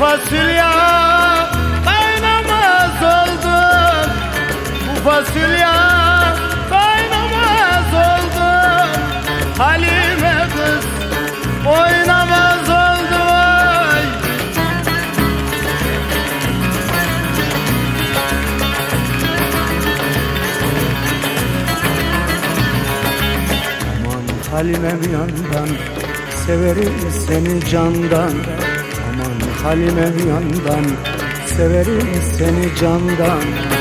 fasulye kaynamaz oldu Bu fasulye kaynamaz oldu Halime kız oynamaz oldu vay Aman Halimem yandan Severim seni candan Aman Halimem yandan Severim seni candan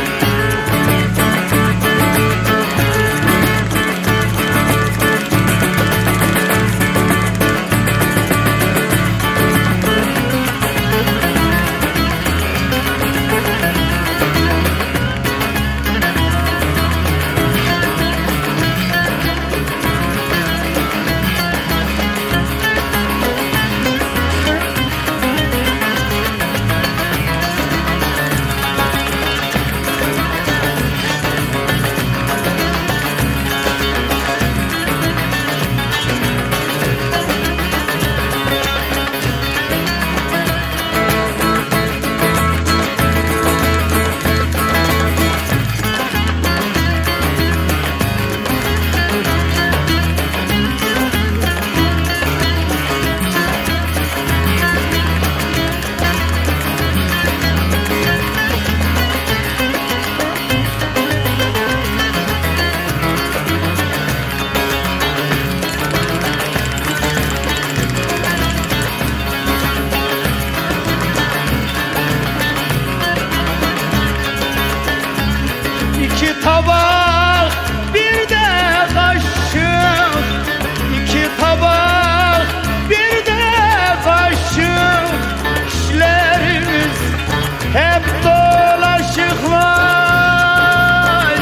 İki tabak bir de kaşık. İki tabak bir de kaşık. İşlerimiz hep dolaşık vay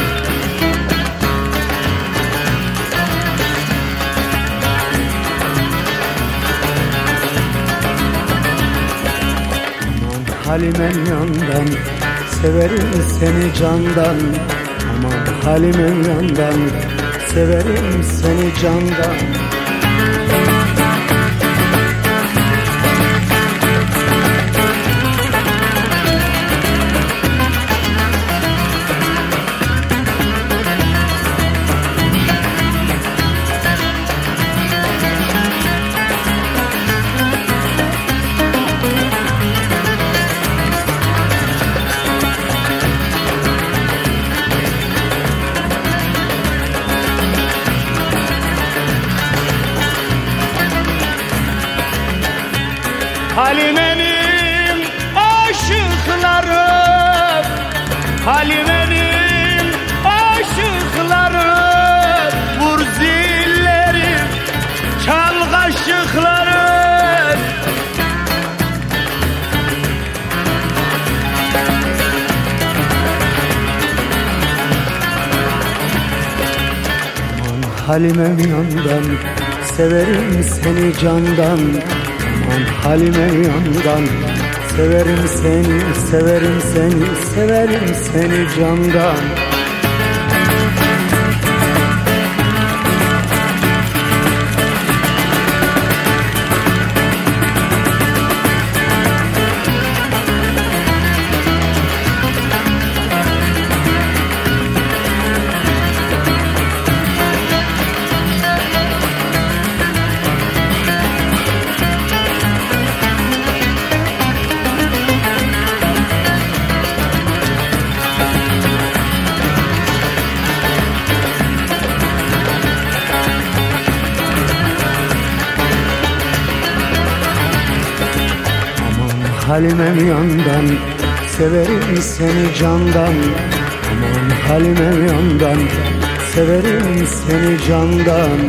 Aman Halimem yandan Severim seni candan Aman Halimem yandan Severim seni candan Halime'nin aşıkları Vur zilleri çal kaşıkları. Halimem yandan Severim seni candan. Aman Halimem yandan Severim seni, severim seni, severim seni candan Halimem yandan Severim seni candan. Aman Halimem yandan Severim seni candan